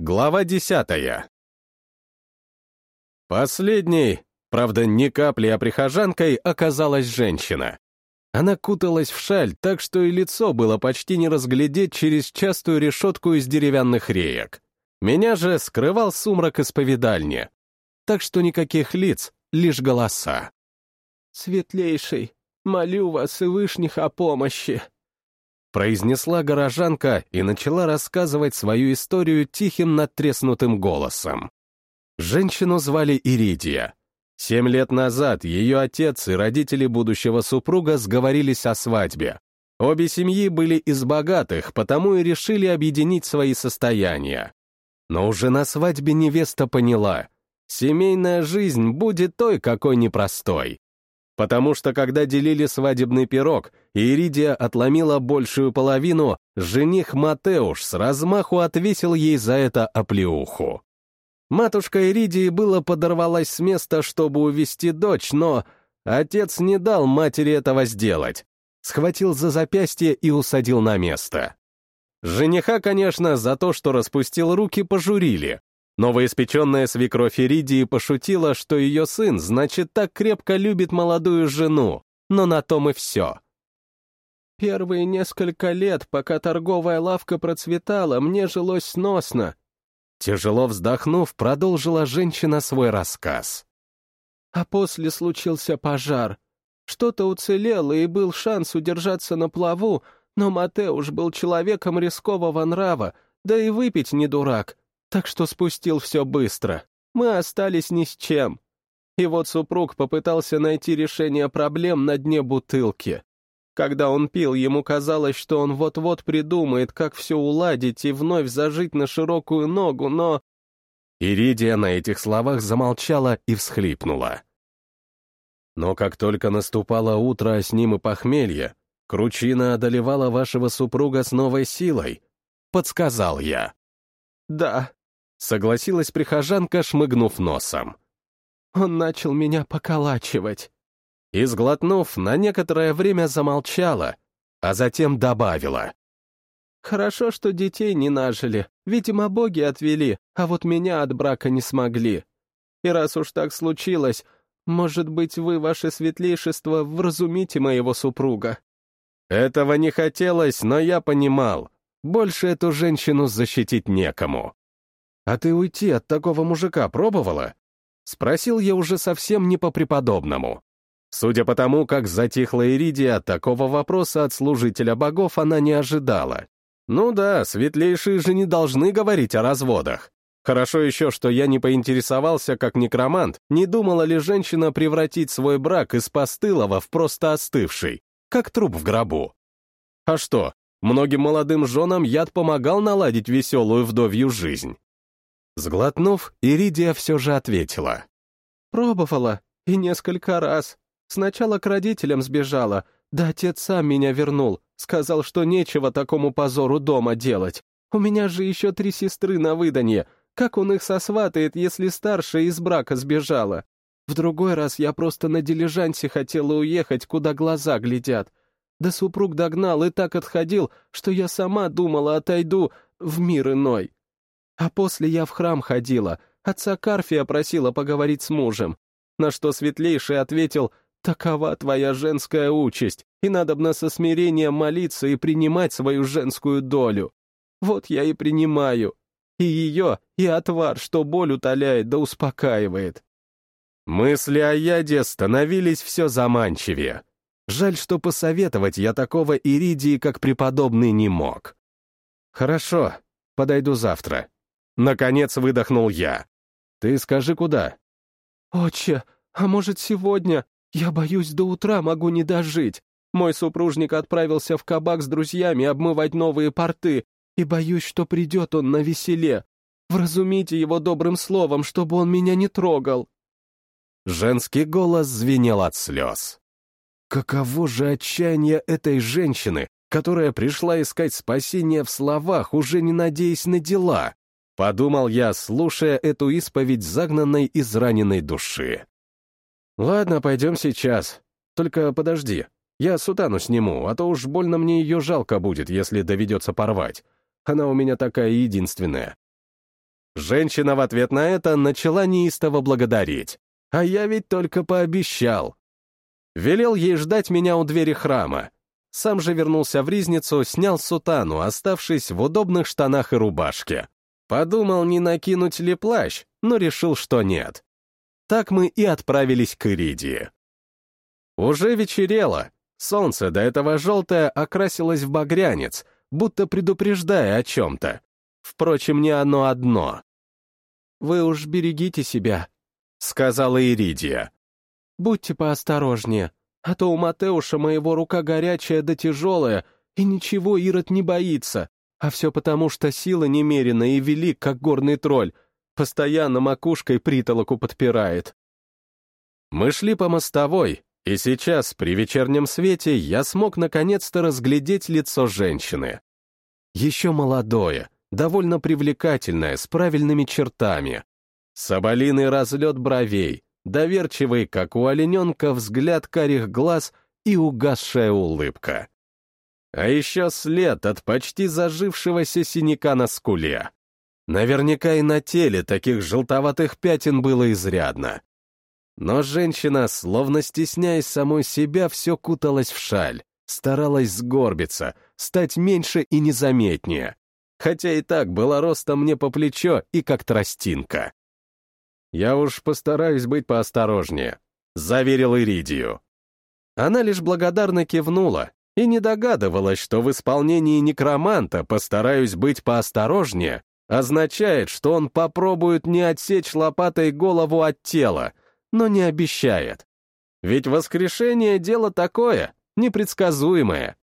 Глава десятая. Последней, правда, не капли, а прихожанкой, оказалась женщина. Она куталась в шаль, так что и лицо было почти не разглядеть через частую решетку из деревянных реек. Меня же скрывал сумрак исповедальни. Так что никаких лиц, лишь голоса. «Светлейший, молю вас и вышних о помощи», произнесла горожанка и начала рассказывать свою историю тихим надтреснутым голосом. Женщину звали Иридия. Семь лет назад ее отец и родители будущего супруга сговорились о свадьбе. Обе семьи были из богатых, потому и решили объединить свои состояния. Но уже на свадьбе невеста поняла, семейная жизнь будет той, какой непростой. Потому что когда делили свадебный пирог, Иридия отломила большую половину, жених Матеуш с размаху отвесил ей за это оплеуху. Матушка Иридии было подорвалась с места, чтобы увести дочь, но отец не дал матери этого сделать. Схватил за запястье и усадил на место. Жениха, конечно, за то, что распустил руки, пожурили, Новоиспеченная свекровь Иридии пошутила, что ее сын, значит, так крепко любит молодую жену, но на том и все. Первые несколько лет, пока торговая лавка процветала, мне жилось сносно. Тяжело вздохнув, продолжила женщина свой рассказ. А после случился пожар. Что-то уцелело, и был шанс удержаться на плаву, но Матеуш был человеком рискового нрава, да и выпить не дурак так что спустил все быстро. Мы остались ни с чем. И вот супруг попытался найти решение проблем на дне бутылки. Когда он пил, ему казалось, что он вот-вот придумает, как все уладить и вновь зажить на широкую ногу, но... Иридия на этих словах замолчала и всхлипнула. Но как только наступало утро, а с ним и похмелье, кручина одолевала вашего супруга с новой силой, подсказал я. Да, Согласилась прихожанка, шмыгнув носом. Он начал меня поколачивать. И, сглотнув, на некоторое время замолчала, а затем добавила. «Хорошо, что детей не нажили. Видимо, боги отвели, а вот меня от брака не смогли. И раз уж так случилось, может быть, вы, ваше светлейшество, вразумите моего супруга?» Этого не хотелось, но я понимал. Больше эту женщину защитить некому. «А ты уйти от такого мужика пробовала?» Спросил я уже совсем не по-преподобному. Судя по тому, как затихла Иридия, такого вопроса от служителя богов она не ожидала. Ну да, светлейшие же не должны говорить о разводах. Хорошо еще, что я не поинтересовался, как некромант, не думала ли женщина превратить свой брак из постылого в просто остывший, как труп в гробу. А что, многим молодым женам яд помогал наладить веселую вдовью жизнь. Сглотнув, Иридия все же ответила. «Пробовала, и несколько раз. Сначала к родителям сбежала, да отец сам меня вернул, сказал, что нечего такому позору дома делать. У меня же еще три сестры на выданье. Как он их сосватает, если старшая из брака сбежала? В другой раз я просто на дилижансе хотела уехать, куда глаза глядят. Да супруг догнал и так отходил, что я сама думала, отойду в мир иной. А после я в храм ходила, отца Карфия просила поговорить с мужем, на что Светлейший ответил, «Такова твоя женская участь, и надобно со смирением молиться и принимать свою женскую долю. Вот я и принимаю. И ее, и отвар, что боль утоляет да успокаивает». Мысли о яде становились все заманчивее. Жаль, что посоветовать я такого Иридии, как преподобный, не мог. «Хорошо, подойду завтра», Наконец выдохнул я. «Ты скажи, куда?» «Отче, а может, сегодня? Я боюсь, до утра могу не дожить. Мой супружник отправился в кабак с друзьями обмывать новые порты, и боюсь, что придет он на веселе. Вразумите его добрым словом, чтобы он меня не трогал». Женский голос звенел от слез. Каково же отчаяние этой женщины, которая пришла искать спасения в словах, уже не надеясь на дела. Подумал я, слушая эту исповедь загнанной израненной души. Ладно, пойдем сейчас. Только подожди. Я сутану сниму, а то уж больно мне ее жалко будет, если доведется порвать. Она у меня такая единственная. Женщина в ответ на это начала неистово благодарить. А я ведь только пообещал. Велел ей ждать меня у двери храма. Сам же вернулся в ризницу, снял сутану, оставшись в удобных штанах и рубашке. Подумал, не накинуть ли плащ, но решил, что нет. Так мы и отправились к Иридии. Уже вечерело. Солнце, до этого желтое, окрасилось в багрянец, будто предупреждая о чем-то. Впрочем, не оно одно. «Вы уж берегите себя», — сказала Иридия. «Будьте поосторожнее, а то у Матеуша моего рука горячая да тяжелая, и ничего Ирод не боится, а все потому, что сила немерена и велик, как горный тролль, постоянно макушкой притолоку подпирает». Мы шли по мостовой, и сейчас, при вечернем свете, я смог наконец-то разглядеть лицо женщины. Еще молодое, довольно привлекательное, с правильными чертами. Соболиный разлет бровей, доверчивый, как у олененка, взгляд карих глаз и угасшая улыбка. А еще след от почти зажившегося синяка на скуле. Наверняка и на теле таких желтоватых пятен было изрядно. Но женщина, словно стесняясь самой себя, все куталась в шаль, старалась сгорбиться, стать меньше и незаметнее, хотя и так была ростом мне по плечо и как тростинка. «Я уж постараюсь быть поосторожнее», — заверил Иридию. Она лишь благодарно кивнула и не догадывалась, что в исполнении некроманта «постараюсь быть поосторожнее» означает, что он попробует не отсечь лопатой голову от тела — но не обещает. Ведь воскрешение — дело такое, непредсказуемое.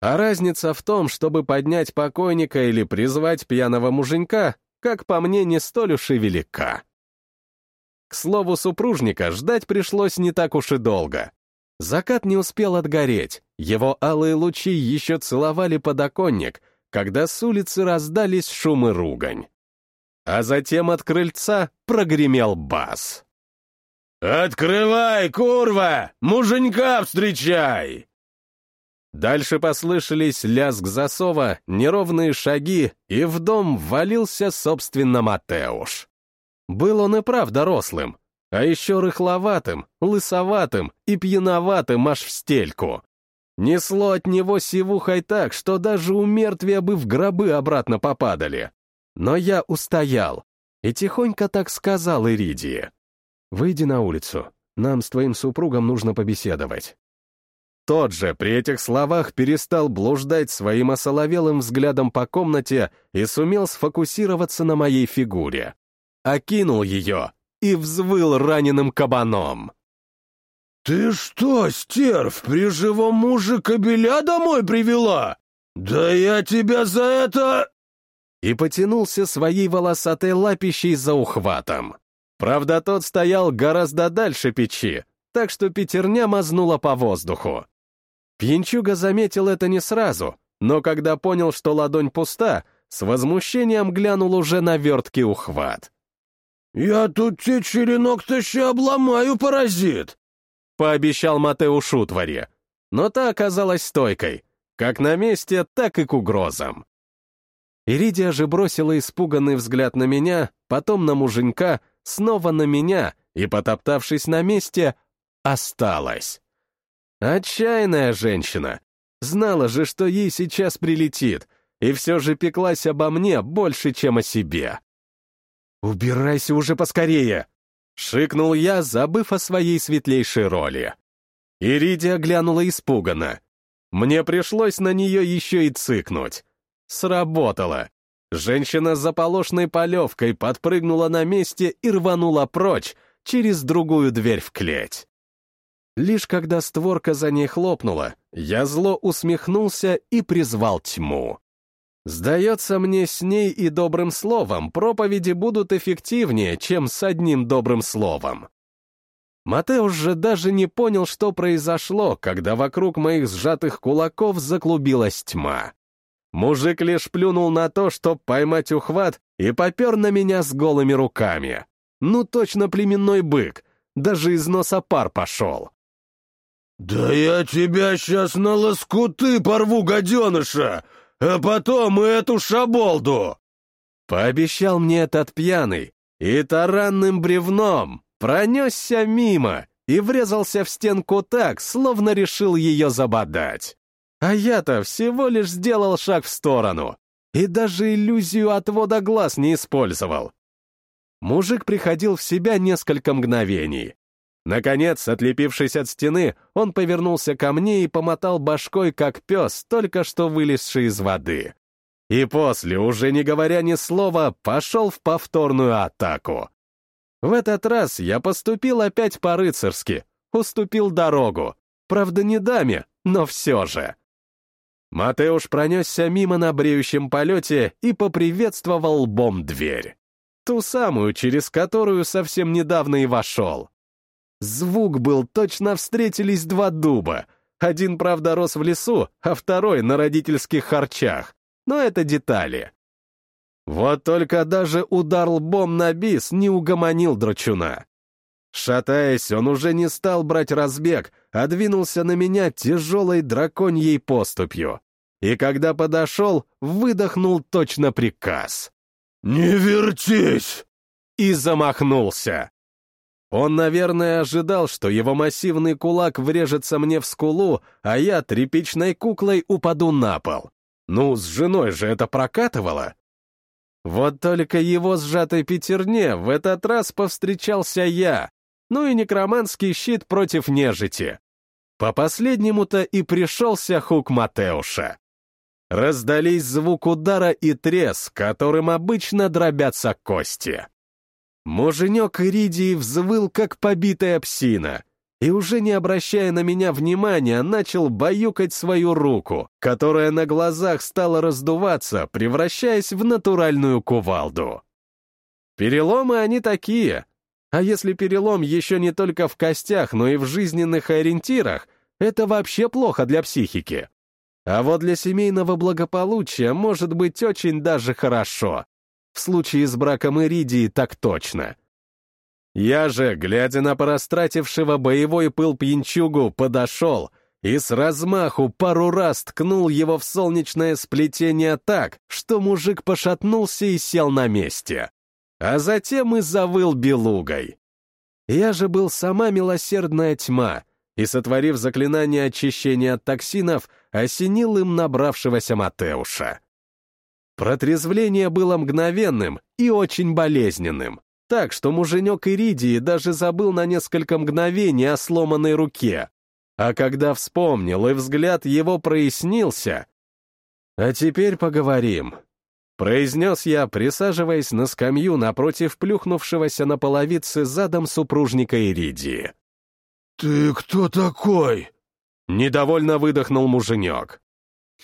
А разница в том, чтобы поднять покойника или призвать пьяного муженька, как по мне, не столь уж и велика. К слову, супружника ждать пришлось не так уж и долго. Закат не успел отгореть, его алые лучи еще целовали подоконник, когда с улицы раздались шум и ругань. А затем от крыльца прогремел бас. «Открывай, курва! Муженька встречай!» Дальше послышались лязг засова, неровные шаги, и в дом ввалился, собственно, Матеуш. Был он и прав дорослым, а еще рыхловатым, лысоватым и пьяноватым аж в стельку. Несло от него сивухой так, что даже у мертвия бы в гробы обратно попадали. Но я устоял и тихонько так сказал Иридии. Выйди на улицу. Нам с твоим супругом нужно побеседовать». Тот же при этих словах перестал блуждать своим осоловелым взглядом по комнате и сумел сфокусироваться на моей фигуре. Окинул ее и взвыл раненым кабаном. «Ты что, стерв, при живом муже кобеля домой привела? Да я тебя за это...» И потянулся своей волосатой лапищей за ухватом. Правда, тот стоял гораздо дальше печи, так что пятерня мазнула по воздуху. Пьянчуга заметил это не сразу, но когда понял, что ладонь пуста, с возмущением глянул уже на верткий ухват. «Я тут тебе черенок-то ща обломаю, паразит!» — пообещал Матеуш утвари. Но та оказалась стойкой, как на месте, так и к угрозам. Иридия же бросила испуганный взгляд на меня, потом на муженька, снова на меня и, потоптавшись на месте, осталась. Отчаянная женщина. Знала же, что ей сейчас прилетит, и все же пеклась обо мне больше, чем о себе. «Убирайся уже поскорее!» — шикнул я, забыв о своей светлейшей роли. Иридия глянула испуганно. Мне пришлось на нее еще и цыкнуть. Сработало. Женщина с заполошной полевкой подпрыгнула на месте и рванула прочь через другую дверь в клеть. Лишь когда створка за ней хлопнула, я зло усмехнулся и призвал тьму. Сдается мне, с ней и добрым словом проповеди будут эффективнее, чем с одним добрым словом. Матеуш же даже не понял, что произошло, когда вокруг моих сжатых кулаков заклубилась тьма. Мужик лишь плюнул на то, чтоб поймать ухват, и попер на меня с голыми руками. Ну, точно племенной бык, даже из носа пар пошел. «Да я тебя сейчас на лоскуты порву, гаденыша, а потом эту шаболду!» Пообещал мне этот пьяный и таранным бревном пронесся мимо и врезался в стенку так, словно решил ее забодать. А я-то всего лишь сделал шаг в сторону и даже иллюзию отвода глаз не использовал. Мужик приходил в себя несколько мгновений. Наконец, отлепившись от стены, он повернулся ко мне и помотал башкой, как пес, только что вылезший из воды. И после, уже не говоря ни слова, пошел в повторную атаку. В этот раз я поступил опять по-рыцарски, уступил дорогу. Правда, не даме, но все же. Матеуш пронесся мимо на бреющем полете и поприветствовал лбом дверь. Ту самую, через которую совсем недавно и вошел. Звук был, точно встретились два дуба. Один, правда, рос в лесу, а второй — на родительских харчах. Но это детали. Вот только даже удар лбом на бис не угомонил драчуна. Шатаясь, он уже не стал брать разбег, а двинулся на меня тяжелой драконьей поступью. И когда подошел, выдохнул точно приказ. «Не вертись!» И замахнулся. Он, наверное, ожидал, что его массивный кулак врежется мне в скулу, а я тряпичной куклой упаду на пол. Ну, с женой же это прокатывало. Вот только его сжатой пятерне в этот раз повстречался я, ну и некроманский щит против нежити. По последнему-то и пришелся хук Матеуша. Раздались звук удара и трес, которым обычно дробятся кости. Муженек Иридии взвыл, как побитая псина, и уже не обращая на меня внимания, начал баюкать свою руку, которая на глазах стала раздуваться, превращаясь в натуральную кувалду. Переломы они такие. А если перелом еще не только в костях, но и в жизненных ориентирах, это вообще плохо для психики. А вот для семейного благополучия может быть очень даже хорошо. В случае с браком Иридии так точно. Я же, глядя на порастратившего боевой пыл пьянчугу, подошел и с размаху пару раз ткнул его в солнечное сплетение так, что мужик пошатнулся и сел на месте. А затем и завыл белугой. Я же был сама милосердная тьма, и, сотворив заклинание очищения от токсинов, осенил им набравшегося Матеуша. Протрезвление было мгновенным и очень болезненным так, что муженек Иридии даже забыл на несколько мгновений о сломанной руке. А когда вспомнил и взгляд его прояснился... «А теперь поговорим», — произнес я, присаживаясь на скамью напротив плюхнувшегося на половице задом супружника Иридии. «Ты кто такой?» — недовольно выдохнул муженек.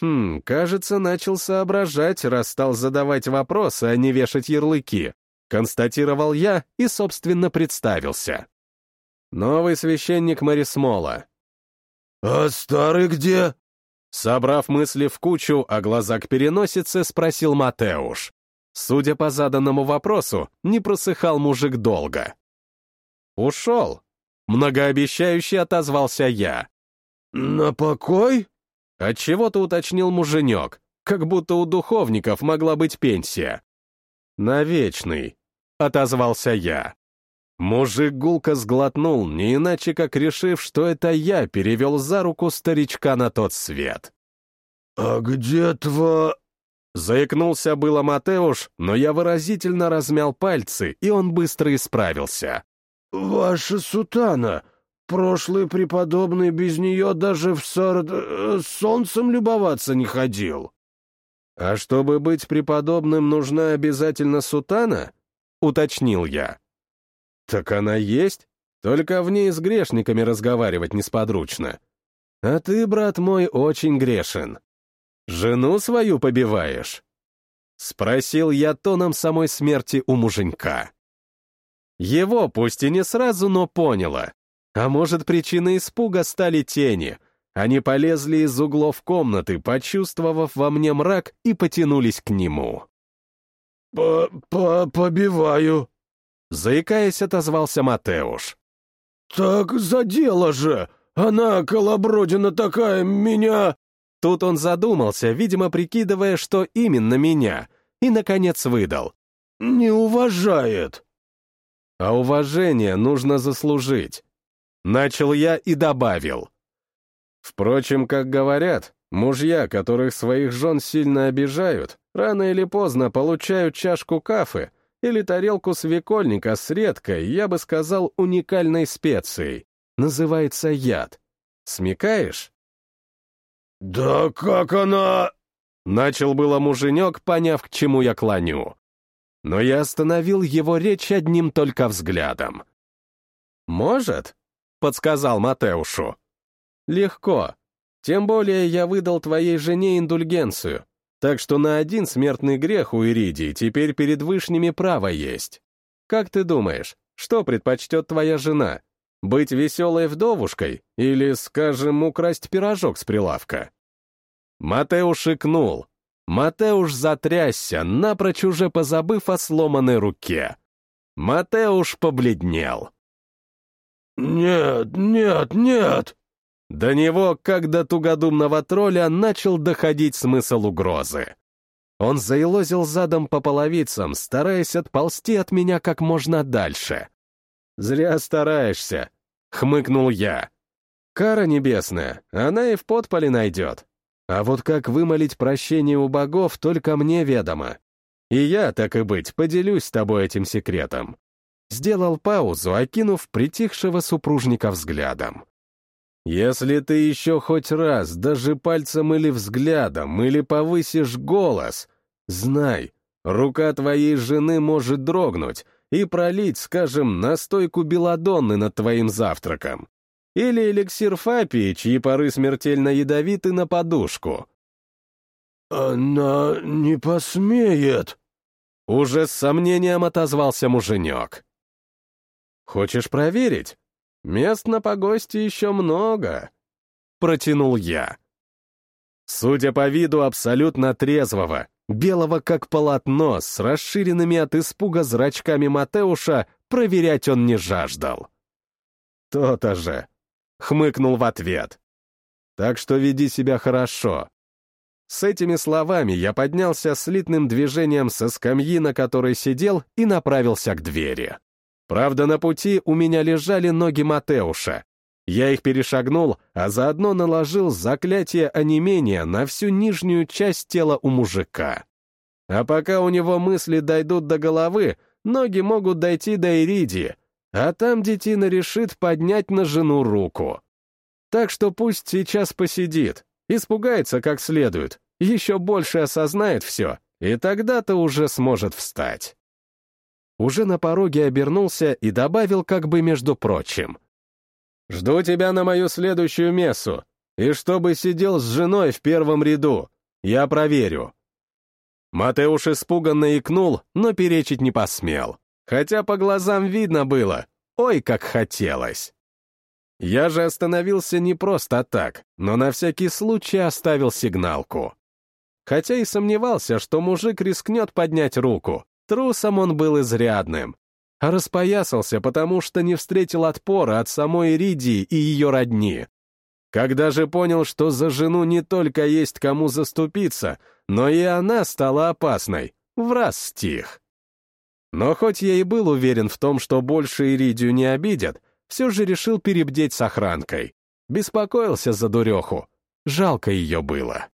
Хм, кажется, начал соображать, раз стал задавать вопросы, а не вешать ярлыки. Констатировал я и, собственно, представился. Новый священник Марисмола. «А старый где?» Собрав мысли в кучу, а глаза к переносице, спросил Матеуш. Судя по заданному вопросу, не просыхал мужик долго. «Ушел», — многообещающе отозвался я. «На покой?» Отчего-то уточнил муженек, как будто у духовников могла быть пенсия. «На вечный», — отозвался я. Мужик гулко сглотнул, не иначе как решив, что это я перевел за руку старичка на тот свет. «А где тва...» Заикнулся было Матеуш, но я выразительно размял пальцы, и он быстро исправился. «Ваша сутана. Прошлый преподобный без нее даже в сард... Э, солнцем любоваться не ходил». «А чтобы быть преподобным, нужна обязательно сутана?» — уточнил я. «Так она есть, только в ней с грешниками разговаривать несподручно. А ты, брат мой, очень грешен. Жену свою побиваешь?» Спросил я тоном самой смерти у муженька. Его, пусть и не сразу, но поняла. А может, причиной испуга стали тени. Они полезли из углов комнаты, почувствовав во мне мрак, и потянулись к нему. По -по «Побиваю», — заикаясь, отозвался Матеуш. «Так за дело же! Она, колобродина такая, меня...» Тут он задумался, видимо, прикидывая, что именно меня, и, наконец, выдал. не уважает». «А уважение нужно заслужить». Начал я и добавил. Впрочем, как говорят, мужья, которых своих жен сильно обижают, рано или поздно получают чашку кафе или тарелку свекольника с редкой, я бы сказал, уникальной специей. Называется яд. Смекаешь? «Да как она...» Начал было муженек, поняв, к чему я клоню. Но я остановил его речь одним только взглядом. «Может?» — подсказал Матеушу. «Легко. Тем более я выдал твоей жене индульгенцию, так что на один смертный грех у Иридии теперь перед вышними право есть. Как ты думаешь, что предпочтет твоя жена? Быть веселой вдовушкой или, скажем, украсть пирожок с прилавка?» Матеуш икнул. Матеуш затрясся, напрочь уже позабыв о сломанной руке. Матеуш побледнел. «Нет, нет, нет!» До него, как до тугодумного тролля, начал доходить смысл угрозы. Он заилозил задом по половицам, стараясь отползти от меня как можно дальше. «Зря стараешься», — хмыкнул я. «Кара небесная, она и в подполе найдет. А вот как вымолить прощение у богов, только мне ведомо. И я, так и быть, поделюсь с тобой этим секретом. Сделал паузу, окинув притихшего супружника взглядом. Если ты еще хоть раз, даже пальцем или взглядом, или повысишь голос, знай, рука твоей жены может дрогнуть и пролить, скажем, настойку белладонны над твоим завтраком. Или эликсир Фапии, чьи пары смертельно ядовиты, на подушку. «Она не посмеет!» Уже с сомнением отозвался муженек. «Хочешь проверить? Мест на погосте еще много», — протянул я. Судя по виду абсолютно трезвого, белого как полотно, с расширенными от испуга зрачками Матеуша, проверять он не жаждал. То-то же. Хмыкнул в ответ. Так что веди себя хорошо. С этими словами я поднялся слитным движением со скамьи, на которой сидел, и направился к двери. Правда, на пути у меня лежали ноги Матеуша. Я их перешагнул, а заодно наложил заклятие онемения на всю нижнюю часть тела у мужика. А пока у него мысли дойдут до головы, ноги могут дойти до Иридии, а там детина решит поднять на жену руку. Так что пусть сейчас посидит, испугается как следует, еще больше осознает все, и тогда-то уже сможет встать. Уже на пороге обернулся и добавил как бы между прочим. «Жду тебя на мою следующую мессу, и чтобы сидел с женой в первом ряду. Я проверю». Матеуш испуганно икнул, но перечить не посмел хотя по глазам видно было, ой, как хотелось. Я же остановился не просто так, но на всякий случай оставил сигналку. Хотя и сомневался, что мужик рискнет поднять руку, трусом он был изрядным. Распоясался, потому что не встретил отпора от самой Иридии и ее родни. Когда же понял, что за жену не только есть кому заступиться, но и она стала опасной, в раз стих. Но хоть я и был уверен в том, что больше Иридию не обидят, все же решил перебдеть с охранкой. Беспокоился за дуреху. Жалко ее было.